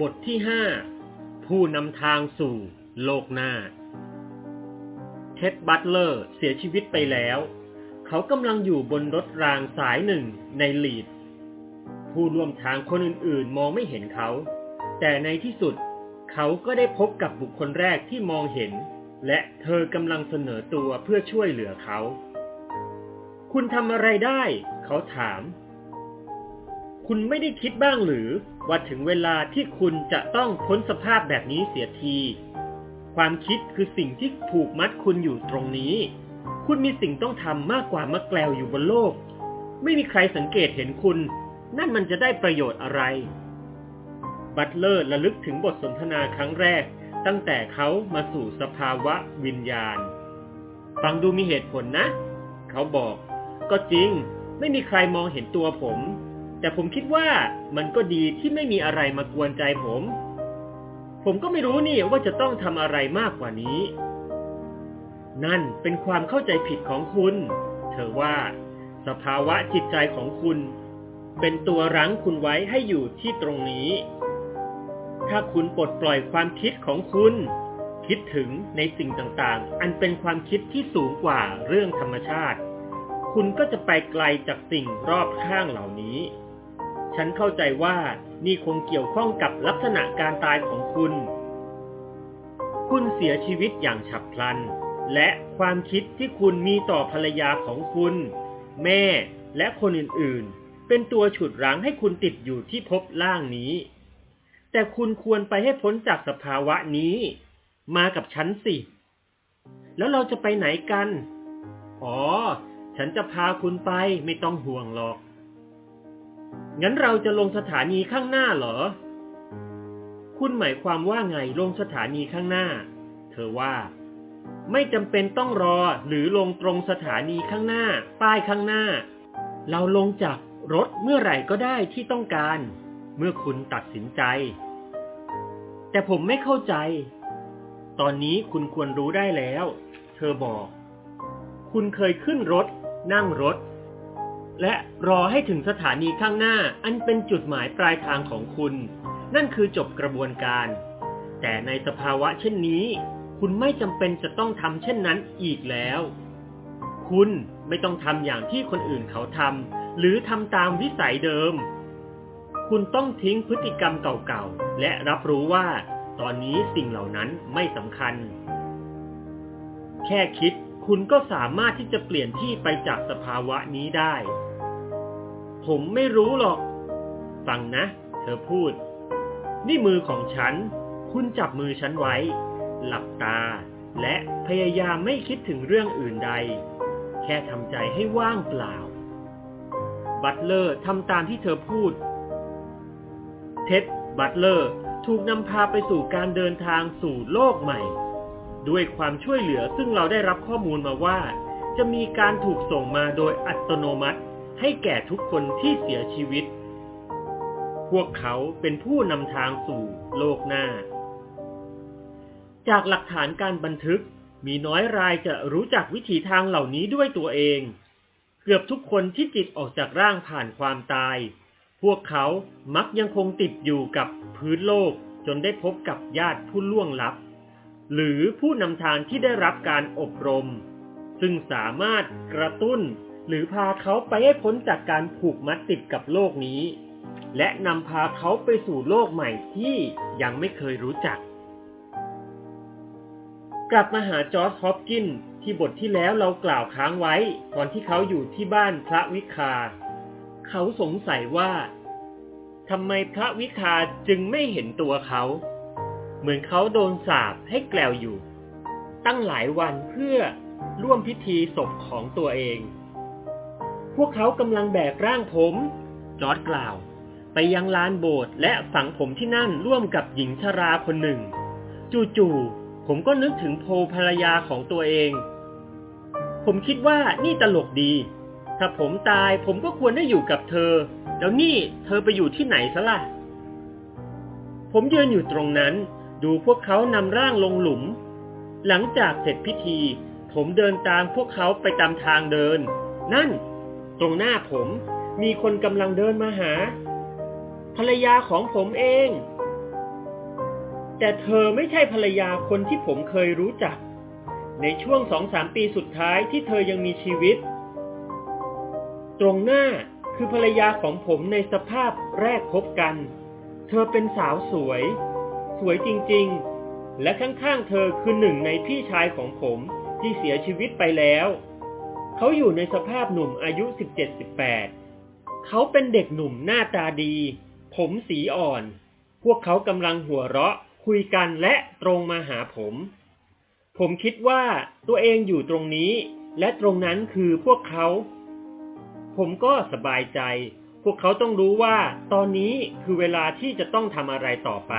บทที่ห้าผู้นำทางสู่โลกหน้า เท็ดบัตเลอร์เสียชีวิตไปแล้ว เขากำลังอยู่บนรถรางสายหนึ่งในลีด ผู้ร่วมทางคนอื่นๆ มองไม่เห็นเขา แต่ในที่สุดเขาก็ได้พบกับบุคคลแรกที่มองเห็น และเธอกำลังเสนอตัวเพื่อช่วยเหลือเขา คุณทำอะไรได้ เขาถาม คุณไม่ได้คิดบ้างหรือว่าถึงเวลาที่คุณจะต้องพ้นสภาพแบบนี้เสียที ความคิดคือสิ่งที่ผูกมัดคุณอยู่ตรงนี้ คุณมีสิ่งต้องทำมากกว่ามะแกลวอยู่บนโลก ไม่มีใครสังเกตเห็นคุณ นั่นมันจะได้ประโยชน์อะไร บัตเลอร์ระลึกถึงบทสนทนาครั้งแรก ตั้งแต่เขามาสู่สภาวะวิญญาณ ฟังดูมีเหตุผลนะ เขาบอก ก็จริง ไม่มีใครมองเห็นตัวผม แต่ผมคิดว่ามันก็ดีที่ไม่มีอะไรมากวนใจผม ผมก็ไม่รู้นี่ว่าจะต้องทำอะไรมากกว่านี้ นั่นเป็นความเข้าใจผิดของคุณ เธอว่า สภาวะจิตใจของคุณ เป็นตัวรั้งคุณไว้ให้อยู่ที่ตรงนี้ ถ้าคุณปลดปล่อยความคิดของคุณ คิดถึงในสิ่งต่างๆ อันเป็นความคิดที่สูงกว่าเรื่องธรรมชาติคุณก็จะไปไกลจากสิ่งรอบข้างเหล่านี้ ฉันเข้าใจว่านี่คงเกี่ยวข้องกับลักษณะการตายของคุณ คุณเสียชีวิตอย่างฉับพลัน และความคิดที่คุณมีต่อภรรยาของคุณ แม่และคนอื่นๆ เป็นตัวฉุดรั้งให้คุณติดอยู่ที่ภพล่างนี้ แต่คุณควรไปให้พ้นจากสภาวะนี้ มากับฉันสิ แล้วเราจะไปไหนกัน อ๋อ ฉันจะพาคุณไปไม่ต้องห่วงหรอก งั้นเราจะลงสถานีข้างหน้าเหรอ คุณหมายความว่าไงลงสถานีข้างหน้า เธอว่า ไม่จำเป็นต้องรอหรือลงตรงสถานีข้างหน้า ป้ายข้างหน้า เราลงจากรถเมื่อไหร่ก็ได้ที่ต้องการ เมื่อคุณตัดสินใจ แต่ผมไม่เข้าใจ ตอนนี้คุณควรรู้ได้แล้ว เธอบอก คุณเคยขึ้นรถ นั่งรถ และรอให้ถึงสถานีข้างหน้าอันเป็นจุดหมายปลายทางของคุณ นั่นคือจบกระบวนการ แต่ในสภาวะเช่นนี้ คุณไม่จำเป็นจะต้องทำเช่นนั้นอีกแล้ว คุณไม่ต้องทำอย่างที่คนอื่นเขาทำหรือทำตามวิสัยเดิม คุณต้องทิ้งพฤติกรรมเก่าๆ และรับรู้ว่า ตอนนี้สิ่งเหล่านั้นไม่สำคัญ แค่คิด คุณก็สามารถที่จะเปลี่ยนที่ไปจากสภาวะนี้ได้ ผมไม่รู้หรอก ฟังนะ เธอพูด นี่มือของฉัน คุณจับมือฉันไว้ หลับตา และพยายามไม่คิดถึงเรื่องอื่นใด แค่ทำใจให้ว่างเปล่า บัตเลอร์ทำตามที่เธอพูด เท็ดบัตเลอร์ถูกนำพาไปสู่การเดินทางสู่โลกใหม่ ด้วยความช่วยเหลือซึ่งเราได้รับข้อมูลมาว่า จะมีการถูกส่งมาโดยอัตโนมัติ ให้แก่ทุกคนที่เสียชีวิต พวกเขาเป็นผู้นำทางสู่โลกหน้า จากหลักฐานการบันทึกมีน้อยรายจะรู้จักวิถีทางเหล่านี้ด้วยตัวเอง เกือบทุกคนที่จิตออกจากร่างผ่านความตาย พวกเขามักยังคงติดอยู่กับพื้นโลกจนได้พบกับญาติผู้ล่วงลับ หรือผู้นำทางที่ได้รับการอบรม ซึ่งสามารถกระตุ้น หรือพาเขาไปให้พ้นจากการผูกมัดติดกับโลกนี้ และนำพาเขาไปสู่โลกใหม่ที่ยังไม่เคยรู้จัก กลับมาหาจอร์จฮอปกินที่บทที่แล้วเรากล่าวค้างไว้ ตอนที่เขาอยู่ที่บ้านพระวิคา เขาสงสัยว่าทำไมพระวิคาจึงไม่เห็นตัวเขา เหมือนเขาโดนสาปให้แกลวอยู่ ตั้งหลายวันเพื่อร่วมพิธีศพของตัวเอง พวกเขากำลังแบกร่างผม จอร์ดกล่าว ไปยังลานโบสถ์และฝังผมที่นั่นร่วมกับหญิงชราคนหนึ่ง จู่ๆผมก็นึกถึงโพภรรยาของตัวเอง ผมคิดว่านี่ตลกดี ถ้าผมตายผมก็ควรได้อยู่กับเธอ แล้วนี่เธอไปอยู่ที่ไหนซะล่ะ ผมยืนอยู่ตรงนั้น ดูพวกเขานำร่างลงหลุม หลังจากเสร็จพิธี ผมเดินตามพวกเขาไปตามทางเดิน นั่น ตรงหน้าผมมีคนกำลังเดินมาหา ภรรยาของผมเอง แต่เธอไม่ใช่ภรรยาคนที่ผมเคยรู้จัก ในช่วงสองสามปีสุดท้ายที่เธอยังมีชีวิต ตรงหน้าคือภรรยาของผมในสภาพแรกพบกัน เธอเป็นสาวสวย สวยจริงๆ และข้างๆเธอคือหนึ่งในพี่ชายของผมที่เสียชีวิตไปแล้ว เขาอยู่ในสภาพหนุ่มอายุ 17-18 เขาเป็นเด็กหนุ่มหน้าตาดี ผมสีอ่อน พวกเขากำลังหัวเราะคุยกันและตรงมาหาผม ผมคิดว่าตัวเองอยู่ตรงนี้ และตรงนั้นคือพวกเขา ผมก็สบายใจ พวกเขาต้องรู้ว่าตอนนี้คือเวลาที่จะต้องทำอะไรต่อไป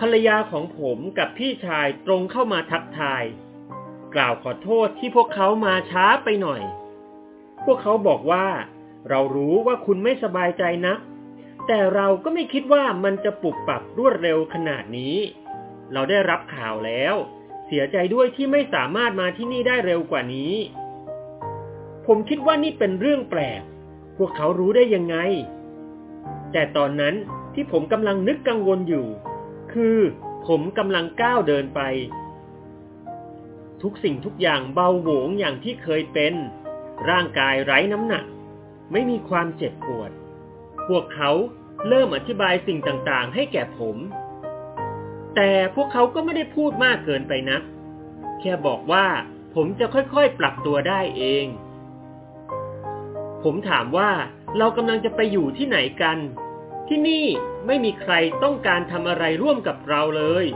ภรรยาของผมกับพี่ชายตรงเข้ามาทักทาย กล่าวขอโทษที่พวกเขามาช้าไปหน่อย พวกเขาบอกว่า เรารู้ว่าคุณไม่สบายใจนะแต่เราก็ไม่คิดว่ามันจะปรับปรับรวดเร็วขนาดนี้ เราได้รับข่าวแล้ว เสียใจด้วยที่ไม่สามารถมาที่นี่ได้เร็วกว่านี้ ผมคิดว่านี่เป็นเรื่องแปลก พวกเขารู้ได้ยังไง แต่ตอนนั้นที่ผมกำลังนึกกังวลอยู่ คือผมกำลังก้าวเดินไป ทุกสิ่งทุกอย่างเบาหวงอย่างที่เคยเป็น ร่างกายไร้น้ำหนัก ไม่มีความเจ็บปวด พวกเขาเริ่มอธิบายสิ่งต่างๆ ให้แก่ผม แต่พวกเขาก็ไม่ได้พูดมากเกินไปนะัก แค่บอกว่าผมจะค่อยๆ ปรับตัวได้เอง ผมถามว่าเรากำลังจะไปอยู่ที่ไหนกัน ที่นี่ไม่มีใครต้องการทำอะไรร่วมกับเราเลย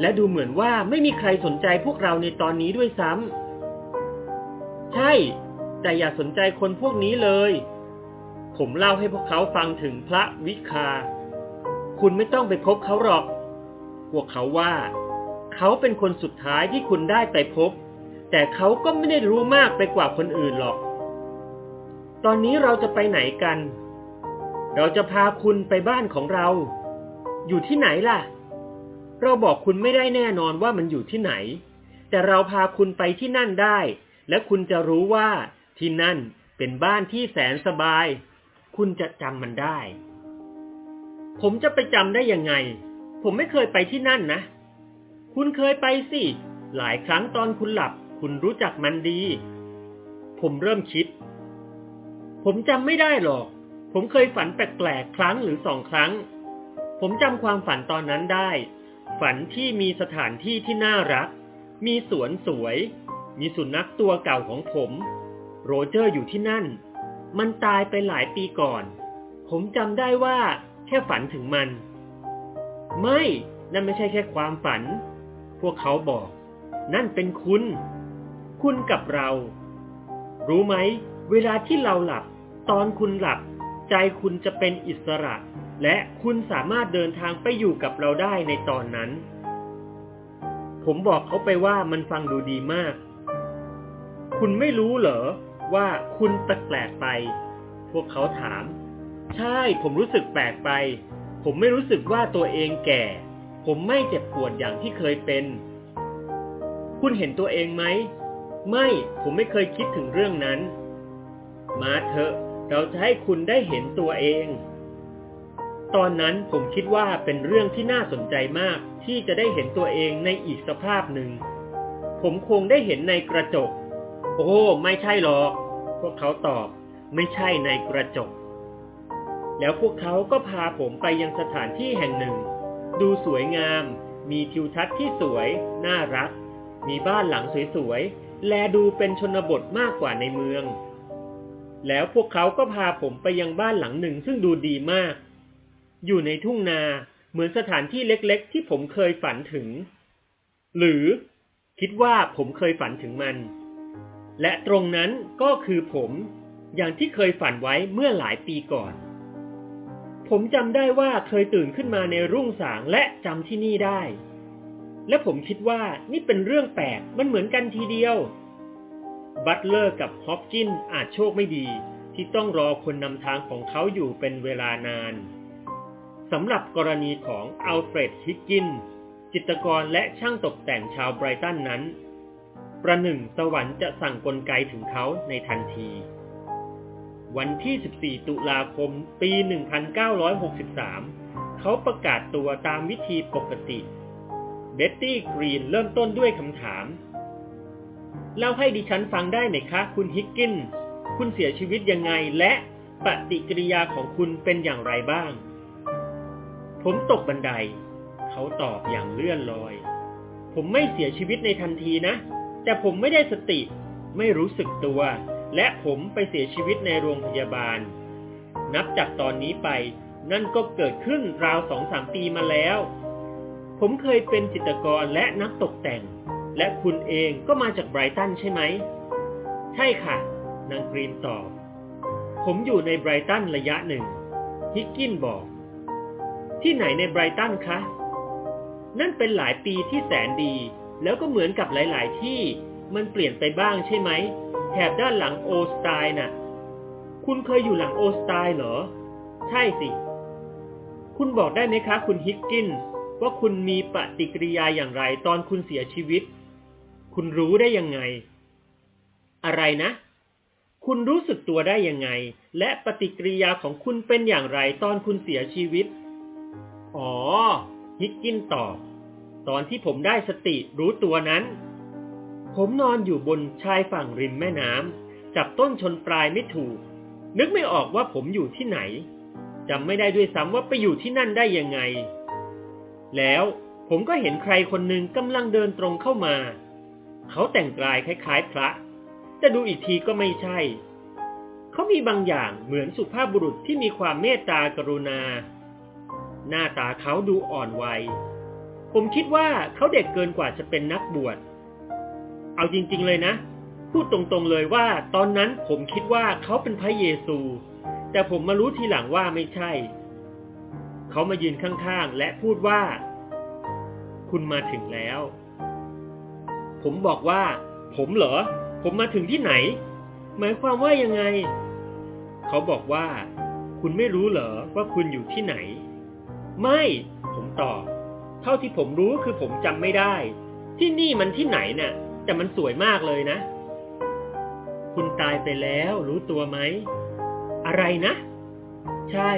และดูเหมือนว่าไม่มีใครสนใจพวกเราในตอนนี้ด้วยซ้ำใช่ แต่อย่าสนใจคนพวกนี้เลย ผมเล่าให้พวกเขาฟังถึงพระวิคา คุณไม่ต้องไปพบเขาหรอก พวกเขาว่า เขาเป็นคนสุดท้ายที่คุณได้ไปพบ แต่เขาก็ไม่ได้รู้มากไปกว่าคนอื่นหรอก ตอนนี้เราจะไปไหนกัน เราจะพาคุณไปบ้านของเรา อยู่ที่ไหนล่ะ เราบอกคุณไม่ได้แน่นอนว่ามันอยู่ที่ไหน แต่เราพาคุณไปที่นั่นได้ และคุณจะรู้ว่าที่นั่นเป็นบ้านที่แสนสบาย คุณจะจำมันได้ ผมจะไปจำได้ยังไง ผมไม่เคยไปที่นั่นนะ คุณเคยไปสิ หลายครั้งตอนคุณหลับ คุณรู้จักมันดี ผมเริ่มคิด ผมจำไม่ได้หรอก ผมเคยฝันแปลกๆครั้งหรือสองครั้ง ผมจำความฝันตอนนั้นได้ ฝันที่มีสถานที่ที่น่ารัก มีสวนสวย มีสุนัขตัวเก่าของผม โรเจอร์อยู่ที่นั่น มันตายไปหลายปีก่อน ผมจำได้ว่าแค่ฝันถึงมัน ไม่ นั่นไม่ใช่แค่ความฝัน พวกเขาบอก นั่นเป็นคุณ คุณกับเรา รู้ไหม เวลาที่เราหลับ ตอนคุณหลับ ใจคุณจะเป็นอิสระ และคุณสามารถเดินทางไปอยู่กับเราได้ในตอนนั้น ผมบอกเขาไปว่ามันฟังดูดีมาก คุณไม่รู้เหรอว่าคุณแปลกไป พวกเขาถาม ใช่ผมรู้สึกแปลกไป ผมไม่รู้สึกว่าตัวเองแก่ ผมไม่เจ็บปวดอย่างที่เคยเป็น คุณเห็นตัวเองไหม ไม่ ผมไม่เคยคิดถึงเรื่องนั้น มาเถอะ เราจะให้คุณได้เห็นตัวเอง ตอนนั้นผมคิดว่าเป็นเรื่องที่น่าสนใจมากที่จะได้เห็นตัวเองในอีกสภาพหนึ่ง ผมคงได้เห็นในกระจก โอ้ ไม่ใช่หรอก พวกเขาตอบ ไม่ใช่ในกระจก แล้วพวกเขาก็พาผมไปยังสถานที่แห่งหนึ่ง ดูสวยงาม มีทิวทัศน์ที่สวย น่ารัก มีบ้านหลังสวยๆ แลดูเป็นชนบทมากกว่าในเมือง แล้วพวกเขาก็พาผมไปยังบ้านหลังหนึ่งซึ่งดูดีมาก อยู่ในทุ่งนาเหมือนสถานที่เล็กๆ ที่ผมเคยฝันถึง หรือคิดว่าผมเคยฝันถึงมัน และตรงนั้นก็คือผมอย่างที่เคยฝันไว้เมื่อหลายปีก่อน ผมจำได้ว่าเคยตื่นขึ้นมาในรุ่งสางและจำที่นี่ได้ และผมคิดว่านี่เป็นเรื่องแปลกมันเหมือนกันทีเดียว บัตเลอร์กับฮอปกินอาจโชคไม่ดี ที่ต้องรอคนนำทางของเขาอยู่เป็นเวลานานสำหรับกรณีของอัลเฟรดฮิกกิน จิตรกรและช่างตกแต่งชาวไบรตันนั้น ประหนึ่งสวรรค์จะสั่งกลไกถึงเขาในทันที วันที่ 14 ตุลาคม ปี 1963 เขาประกาศตัวตามวิธีปกติ เบ็ตตี้กรีนเริ่มต้นด้วยคำถาม เล่าให้ดิฉันฟังได้ไหมคะ คุณฮิกกิน คุณเสียชีวิตยังไงและปฏิกิริยาของคุณเป็นอย่างไรบ้าง ผมตกบันได เขาตอบอย่างเลื่อนลอย ผมไม่เสียชีวิตในทันทีนะ แต่ผมไม่ได้สติ ไม่รู้สึกตัว และผมไปเสียชีวิตในโรงพยาบาล นับจากตอนนี้ไป นั่นก็เกิดขึ้นราวสองสามปีมาแล้ว ผมเคยเป็นจิตรกรและนักตกแต่ง และคุณเองก็มาจากไบรตันใช่ไหม ใช่ค่ะ นางกรีนตอบ ผมอยู่ในไบรตันระยะหนึ่ง ฮิกกินบอก ที่ไหนในไบรตันคะ นั่นเป็นหลายปีที่แสนดี แล้วก็เหมือนกับหลาย ๆ ที่มันเปลี่ยนไปบ้างใช่ไหม แถบด้านหลังโอสไตน์น่ะ คุณเคยอยู่หลังโอสไตน์เหรอ ใช่สิ คุณบอกได้ไหมคะ คุณฮิกกินว่าคุณมีปฏิกิริยาอย่างไรตอนคุณเสียชีวิต คุณรู้ได้ยังไง อะไรนะ คุณรู้สึกตัวได้ยังไง และปฏิกิริยาของคุณเป็นอย่างไรตอนคุณเสียชีวิต อ๋อ ฮิกกินตอบ ตอนที่ผมได้สติรู้ตัวนั้น ผมนอนอยู่บนชายฝั่งริมแม่น้ำจับต้นชนปลายไม่ถูก นึกไม่ออกว่าผมอยู่ที่ไหนจำไม่ได้ด้วยซ้ำว่าไปอยู่ที่นั่นได้ยังไง แล้วผมก็เห็นใครคนหนึ่งกำลังเดินตรงเข้ามา เขาแต่งกายคล้ายๆพระ แต่ดูอีกทีก็ไม่ใช่ เขามีบางอย่างเหมือนสุภาพบุรุษที่มีความเมตตากรุณา หน้าตาเขาดูอ่อนวัย ผมคิดว่าเขาเด็กเกินกว่าจะเป็นนักบวช เอาจริง ๆ เลยนะ พูดตรงๆเลยว่า ตอนนั้นผมคิดว่าเขาเป็นพระเยซู แต่ผมมารู้ทีหลังว่าไม่ใช่ เขามายืนข้างๆ และพูดว่า คุณมาถึงแล้ว ผมบอกว่า ผมเหรอ ผมมาถึงที่ไหน หมายความว่ายังไง เขาบอกว่า คุณไม่รู้เหรอว่าคุณอยู่ที่ไหน ไม่ ผมตอบ เท่าที่ผมรู้คือผมจำไม่ได้ ที่นี่มันที่ไหนน่ะ แต่มันสวยมากเลยนะ คุณตายไปแล้วรู้ตัวไหม อะไรนะ ใช่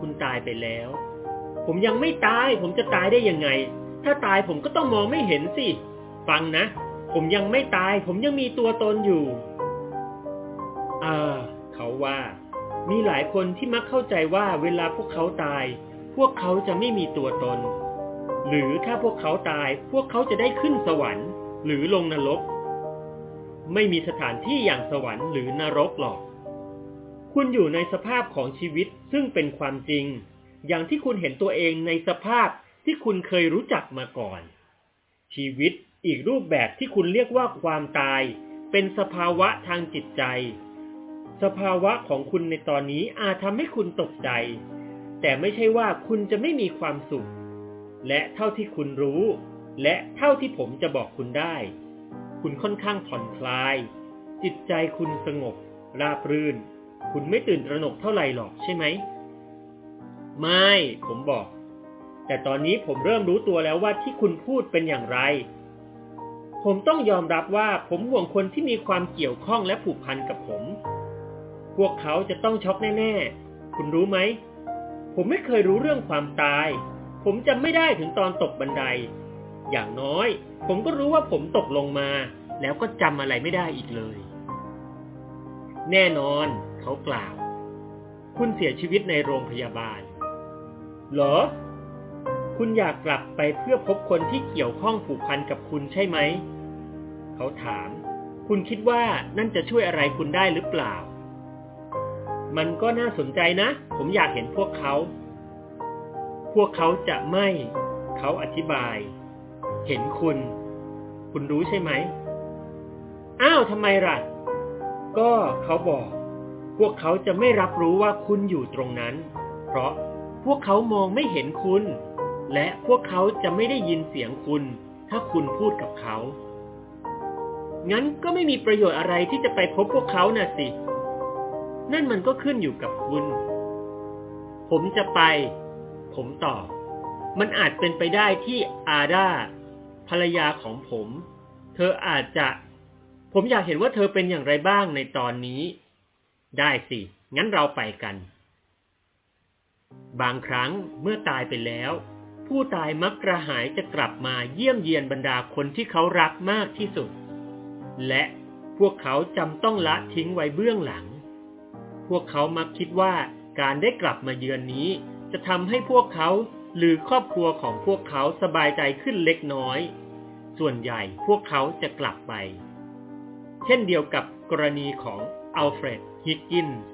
คุณตายไปแล้ว ผมยังไม่ตาย ผมจะตายได้ยังไง ถ้าตายผมก็ต้องมองไม่เห็นสิฟังนะ ผมยังไม่ตาย ผมยังมีตัวตนอยู่ อ่า เขาว่า มีหลายคนที่มักเข้าใจว่าเวลาพวกเขาตาย พวกเขาจะไม่มีตัวตน หรือถ้าพวกเขาตาย พวกเขาจะได้ขึ้นสวรรค์ หรือลงนรก ไม่มีสถานที่อย่างสวรรค์หรือนรกหรอก คุณอยู่ในสภาพของชีวิตซึ่งเป็นความจริง อย่างที่คุณเห็นตัวเองในสภาพที่คุณเคยรู้จักมาก่อน ชีวิต อีกรูปแบบที่คุณเรียกว่าความตาย เป็นสภาวะทางจิตใจ สภาวะของคุณในตอนนี้อาจทำให้คุณตกใจ แต่ไม่ใช่ว่าคุณจะไม่มีความสุข และเท่าที่คุณรู้ และเท่าที่ผมจะบอกคุณได้ คุณค่อนข้างผ่อนคลาย จิตใจคุณสงบ ราบรื่น คุณไม่ตื่นตระหนกเท่าไหร่หรอกใช่ไหม ไม่ ผมบอกแต่ตอนนี้ผมเริ่มรู้ตัวแล้วว่าที่คุณพูดเป็นอย่างไร ผมต้องยอมรับว่าผมห่วงคนที่มีความเกี่ยวข้องและผูกพันกับผม พวกเขาจะต้องช็อกแน่ๆ คุณรู้ไหม ผมไม่เคยรู้เรื่องความตาย ผมจำไม่ได้ถึงตอนตกบันได อย่างน้อย ผมก็รู้ว่าผมตกลงมา แล้วก็จำอะไรไม่ได้อีกเลย แน่นอน เขากล่าว คุณเสียชีวิตในโรงพยาบาล เหรอ คุณอยากกลับไปเพื่อพบคนที่เกี่ยวข้องผูกพันกับคุณใช่ไหม เขาถาม คุณคิดว่านั่นจะช่วยอะไรคุณได้หรือเปล่า มันก็น่าสนใจนะ ผมอยากเห็นพวกเขา พวกเขาจะไม่ เขาอธิบาย เห็นคุณ คุณรู้ใช่ไหม อ้าวทำไมล่ะ ก็เขาบอก พวกเขาจะไม่รับรู้ว่าคุณอยู่ตรงนั้น เพราะพวกเขามองไม่เห็นคุณ และพวกเขาจะไม่ได้ยินเสียงคุณ ถ้าคุณพูดกับเขา งั้นก็ไม่มีประโยชน์อะไรที่จะไปพบพวกเขาน่ะสิ นั่นมันก็ขึ้นอยู่กับคุณ ผมจะไป ผมตอบ มันอาจเป็นไปได้ที่อาดาภรรยาของผม เธออาจจะ ผมอยากเห็นว่าเธอเป็นอย่างไรบ้างในตอนนี้ ได้สิ งั้นเราไปกัน บางครั้งเมื่อตายไปแล้ว ผู้ตายมักกระหายจะกลับมาเยี่ยมเยียนบรรดาคนที่เขารักมากที่สุด และพวกเขาจำต้องละทิ้งไว้เบื้องหลัง พวกเขามักคิดว่าการได้กลับมาเยือนนี้ จะทำให้พวกเขาหรือครอบครัวของพวกเขาสบายใจขึ้นเล็กน้อย ส่วนใหญ่พวกเขาจะกลับไป เช่นเดียวกับกรณีของอัลเฟรด ฮิกกินส์